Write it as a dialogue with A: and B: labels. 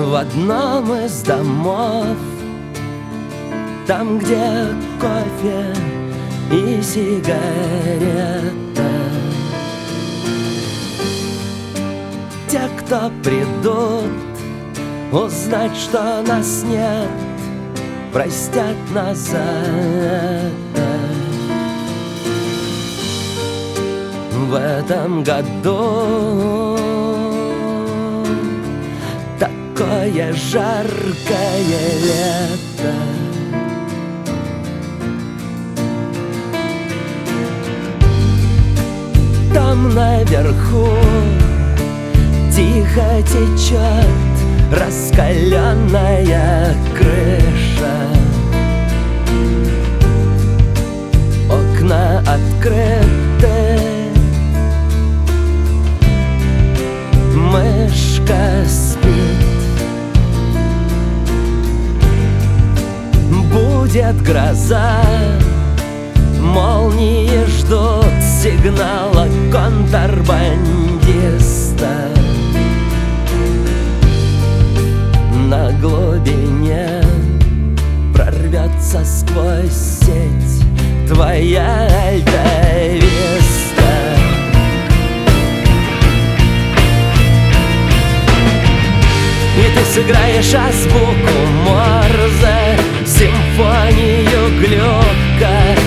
A: В одном из домов Там, где кофе и сигарета. Те, кто придут Узнать, что нас нет Простят нас за это. В этом году Такое жаркое лето. Там наверху Тихо течет раскаленная крыша Будет гроза. Молнии ждут сигнала контрабандиста. На глубине прорвется сквозь сеть Твоя альтависта. И ты сыграешь азбуку Морзе Симфонию Глюка